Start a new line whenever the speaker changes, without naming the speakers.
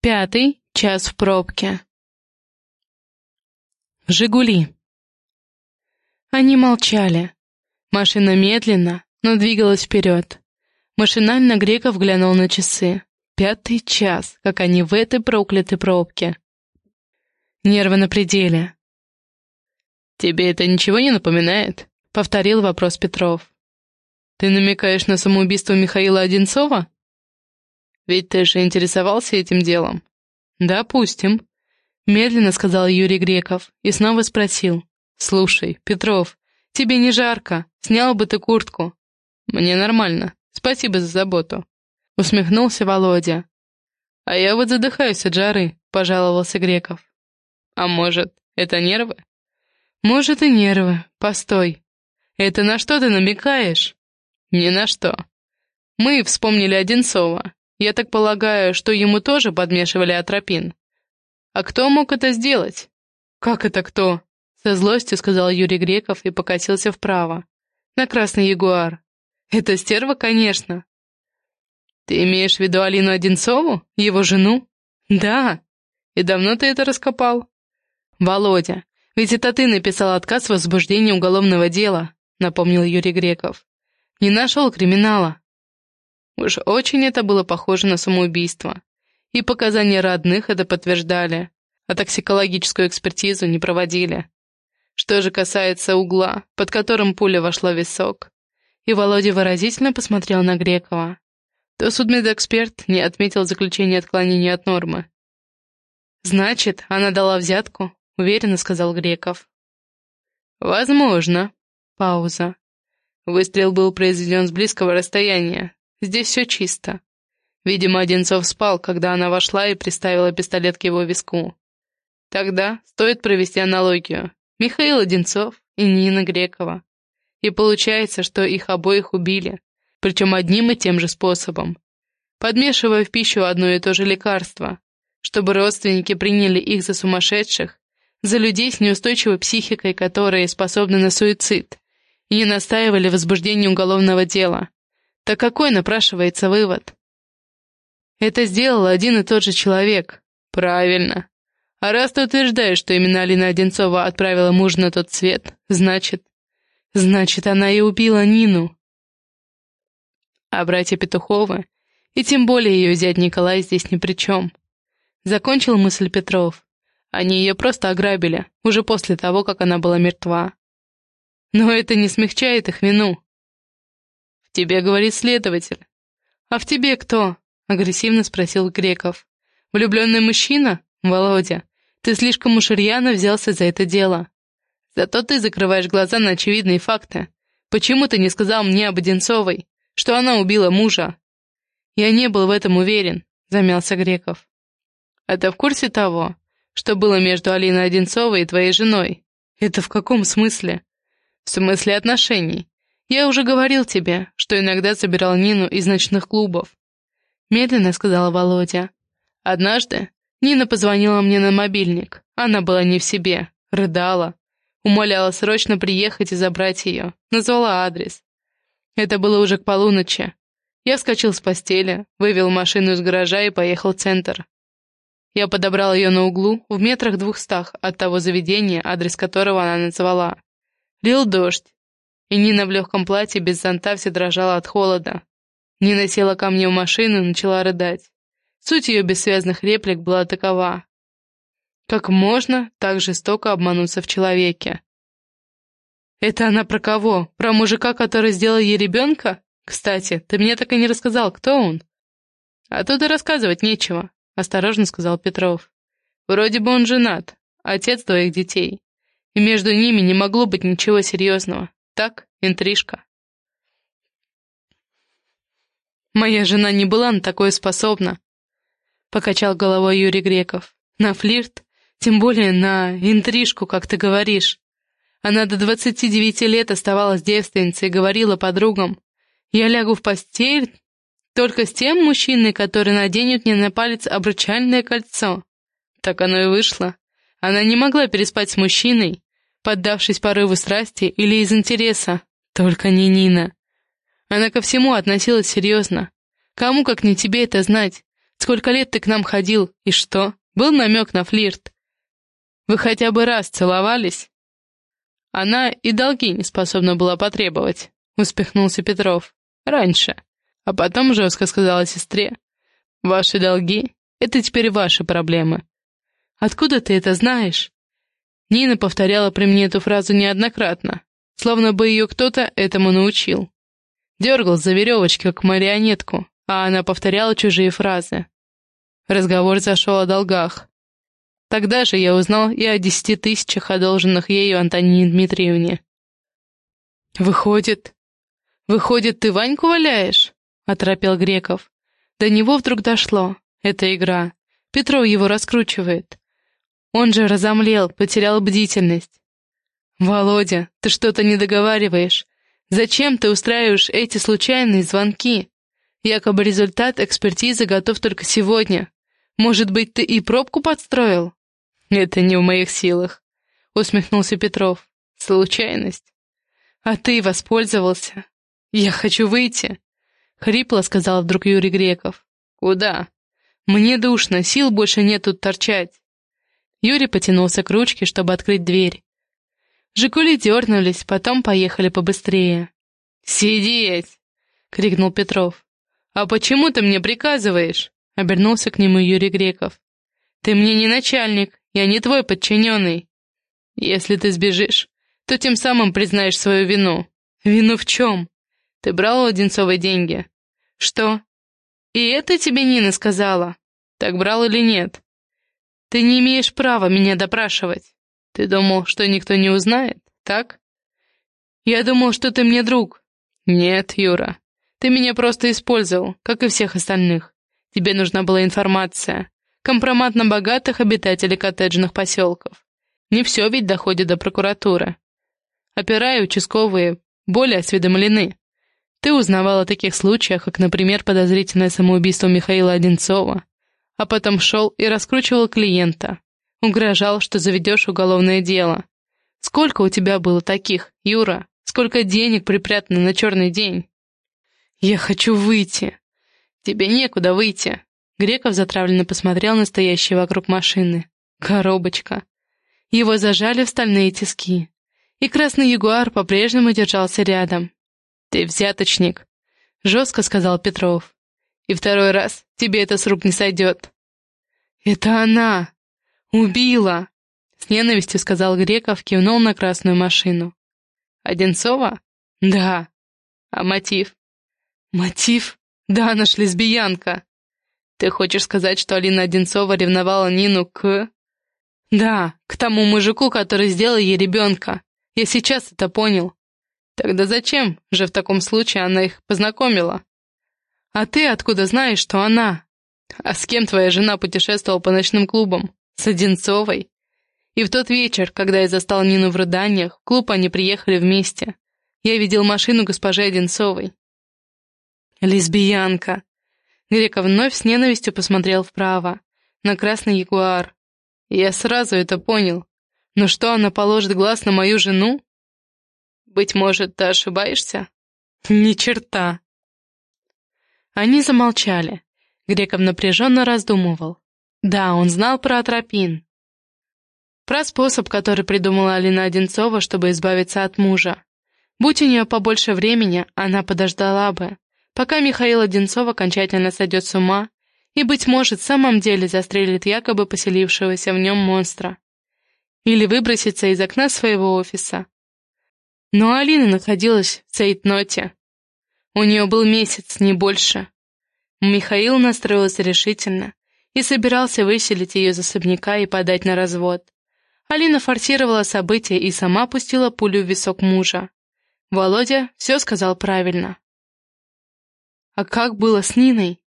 Пятый час в пробке. «Жигули». Они молчали. Машина медленно, но двигалась вперед. Машинально Греков глянул на часы. Пятый час, как они в этой проклятой пробке. Нервы на пределе. «Тебе это ничего не напоминает?» — повторил вопрос Петров. «Ты намекаешь на самоубийство Михаила Одинцова?» «Ведь ты же интересовался этим делом?» «Допустим», — медленно сказал Юрий Греков и снова спросил. «Слушай, Петров, тебе не жарко, снял бы ты куртку». «Мне нормально, спасибо за заботу», — усмехнулся Володя. «А я вот задыхаюсь от жары», — пожаловался Греков. «А может, это нервы?» «Может, и нервы. Постой. Это на что ты намекаешь?» «Ни на что. Мы вспомнили Одинцова. Я так полагаю, что ему тоже подмешивали атропин. А кто мог это сделать?» «Как это кто?» Со злостью сказал Юрий Греков и покатился вправо. «На красный ягуар. Это стерва, конечно». «Ты имеешь в виду Алину Одинцову? Его жену?» «Да. И давно ты это раскопал?» «Володя, ведь это ты написал отказ в возбуждении уголовного дела», напомнил Юрий Греков. «Не нашел криминала». Уж очень это было похоже на самоубийство. И показания родных это подтверждали, а токсикологическую экспертизу не проводили. Что же касается угла, под которым пуля вошла в висок, и Володя выразительно посмотрел на Грекова, то судмедэксперт не отметил заключение отклонения от нормы. «Значит, она дала взятку?» — уверенно сказал Греков. «Возможно». Пауза. Выстрел был произведен с близкого расстояния. Здесь все чисто. Видимо, Одинцов спал, когда она вошла и приставила пистолет к его виску. Тогда стоит провести аналогию. Михаил Одинцов и Нина Грекова. И получается, что их обоих убили, причем одним и тем же способом. Подмешивая в пищу одно и то же лекарство, чтобы родственники приняли их за сумасшедших, за людей с неустойчивой психикой, которые способны на суицид, и не настаивали в возбуждении уголовного дела. Так какой напрашивается вывод? Это сделал один и тот же человек. Правильно. А раз ты утверждаешь, что именно Алина Одинцова отправила мужа на тот свет, значит... Значит, она и убила Нину. А братья Петуховы, и тем более ее зять Николай здесь ни при чем. Закончил мысль Петров. Они ее просто ограбили, уже после того, как она была мертва. Но это не смягчает их вину. «В тебе, — говорит следователь. А в тебе кто?» — агрессивно спросил Греков. «Влюбленный мужчина? Володя, ты слишком уж рьяно взялся за это дело. Зато ты закрываешь глаза на очевидные факты. Почему ты не сказал мне об Одинцовой, что она убила мужа?» «Я не был в этом уверен», — замялся Греков. «А ты в курсе того, что было между Алиной Одинцовой и твоей женой?» «Это в каком смысле?» «В смысле отношений. Я уже говорил тебе, что иногда собирал Нину из ночных клубов. Медленно сказала Володя. Однажды Нина позвонила мне на мобильник. Она была не в себе, рыдала. Умоляла срочно приехать и забрать ее. Назвала адрес. Это было уже к полуночи. Я вскочил с постели, вывел машину из гаража и поехал в центр. Я подобрал ее на углу, в метрах двухстах от того заведения, адрес которого она назвала. Лил дождь, и Нина в легком платье без зонта все дрожала от холода. Нина села ко мне в машину и начала рыдать. Суть ее бессвязных реплик была такова. Как можно так жестоко обмануться в человеке? «Это она про кого? Про мужика, который сделал ей ребенка? Кстати, ты мне так и не рассказал, кто он?» «А тут и рассказывать нечего», — осторожно сказал Петров. «Вроде бы он женат, отец твоих детей, и между ними не могло быть ничего серьезного. Так, интрижка. Моя жена не была на такое способна, покачал головой Юрий Греков. На флирт, тем более на интрижку, как ты говоришь. Она до двадцати девяти лет оставалась девственницей и говорила подругам, «Я лягу в постель только с тем мужчиной, который наденет мне на палец обручальное кольцо». Так оно и вышло. Она не могла переспать с мужчиной, поддавшись порыву страсти или из интереса. Только не Нина. Она ко всему относилась серьезно. Кому, как не тебе, это знать? Сколько лет ты к нам ходил, и что? Был намек на флирт? Вы хотя бы раз целовались?» Она и долги не способна была потребовать, успехнулся Петров. Раньше. А потом жестко сказала сестре. Ваши долги — это теперь ваши проблемы. Откуда ты это знаешь? Нина повторяла при мне эту фразу неоднократно, словно бы ее кто-то этому научил. Дергал за веревочки, как марионетку, а она повторяла чужие фразы. Разговор зашел о долгах. Тогда же я узнал и о десяти тысячах, одолженных ею Антонине Дмитриевне. «Выходит... Выходит, ты Ваньку валяешь?» — оторопел Греков. До него вдруг дошло. Это игра. Петров его раскручивает. Он же разомлел, потерял бдительность. «Володя, ты что-то не договариваешь. Зачем ты устраиваешь эти случайные звонки? Якобы результат экспертизы готов только сегодня. Может быть, ты и пробку подстроил?» «Это не в моих силах», — усмехнулся Петров. «Случайность». «А ты воспользовался. Я хочу выйти», — хрипло сказал вдруг Юрий Греков. «Куда?» «Мне душно, сил больше нет тут торчать». Юрий потянулся к ручке, чтобы открыть дверь. Жигули дернулись, потом поехали побыстрее. «Сидеть!» — крикнул Петров. «А почему ты мне приказываешь?» — обернулся к нему Юрий Греков. «Ты мне не начальник, я не твой подчиненный. Если ты сбежишь, то тем самым признаешь свою вину. Вину в чем? Ты брал у Одинцовой деньги. Что? И это тебе Нина сказала? Так брал или нет? Ты не имеешь права меня допрашивать. Ты думал, что никто не узнает, так? Я думал, что ты мне друг. Нет, Юра, ты меня просто использовал, как и всех остальных. Тебе нужна была информация. Компромат на богатых обитателей коттеджных поселков. Не все ведь доходит до прокуратуры. Опера и участковые более осведомлены. Ты узнавал о таких случаях, как, например, подозрительное самоубийство Михаила Одинцова, а потом шел и раскручивал клиента. Угрожал, что заведешь уголовное дело. Сколько у тебя было таких, Юра? Сколько денег припрятано на черный день? Я хочу выйти. Тебе некуда выйти. Греков затравленно посмотрел на стоящие вокруг машины. Коробочка. Его зажали в стальные тиски. И красный ягуар по-прежнему держался рядом. «Ты взяточник», — жестко сказал Петров. «И второй раз тебе это с рук не сойдет». «Это она! Убила!» С ненавистью сказал Греков, кивнул на красную машину. «Одинцова?» «Да». «А мотив?» «Мотив? Да, наш лесбиянка!» Ты хочешь сказать, что Алина Одинцова ревновала Нину к... Да, к тому мужику, который сделал ей ребенка. Я сейчас это понял. Тогда зачем же в таком случае она их познакомила? А ты откуда знаешь, что она? А с кем твоя жена путешествовала по ночным клубам? С Одинцовой? И в тот вечер, когда я застал Нину в рыданиях, в клуб они приехали вместе. Я видел машину госпожи Одинцовой. Лесбиянка. Греков вновь с ненавистью посмотрел вправо, на красный ягуар. Я сразу это понял. Но что, она положит глаз на мою жену? Быть может, ты ошибаешься? Ни черта. Они замолчали. Греков напряженно раздумывал. Да, он знал про атропин. Про способ, который придумала Алина Одинцова, чтобы избавиться от мужа. Будь у нее побольше времени, она подождала бы пока Михаил Одинцов окончательно сойдет с ума и, быть может, в самом деле застрелит якобы поселившегося в нем монстра. Или выбросится из окна своего офиса. Но Алина находилась в цейтноте. У нее был месяц, не больше. Михаил настроился решительно и собирался выселить ее из особняка и подать на развод. Алина форсировала события и сама пустила пулю в висок мужа. Володя все сказал правильно. А как было с Ниной?